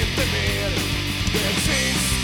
inte mer. Det finns